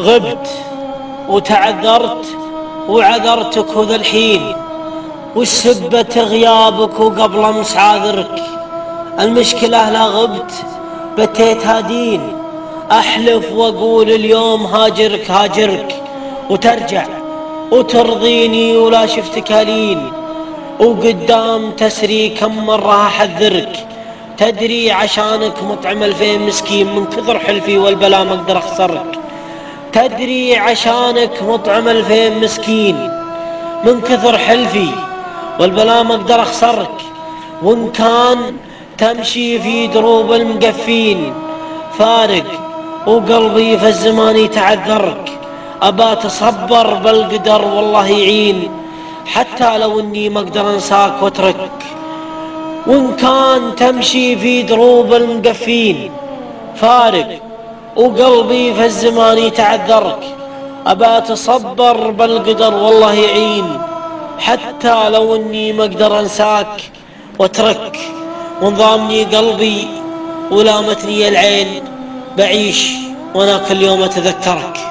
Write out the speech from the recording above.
غبت وتعذرت وعذرتك وذا الحين والسبة غيابك وقبل امس عاذرك المشكلة لا غبت بتيت هادين أحلف وأقول اليوم هاجرك هاجرك. وترجع وترضيني ولا شفتك هلين وقدام تسري كم مرة أحذرك. تدري عشانك مطعم الفين مسكين من كثر حلفي والبلا ما أقدر أخسرك. تدري عشانك مطعم الفين مسكين من كثر حلفي والبلا ما أقدر اخسرك وإن كان تمشي في دروب المقفين فارق وقلبي في الزمان يتعذرك ابى تصبر بالقدر والله يعين حتى لو إني ما أقدر أنساك واترك. وإن كان تمشي في دروب المقفين فارق وقلبي في الزمان يتعذرك. ابى تصبر بالقدر والله يعين. حتى لو إني ما أقدر أنساك وأترك وانضامني قلبي ولامتني العين. بعيش وأنا كل يوم أتذكرك.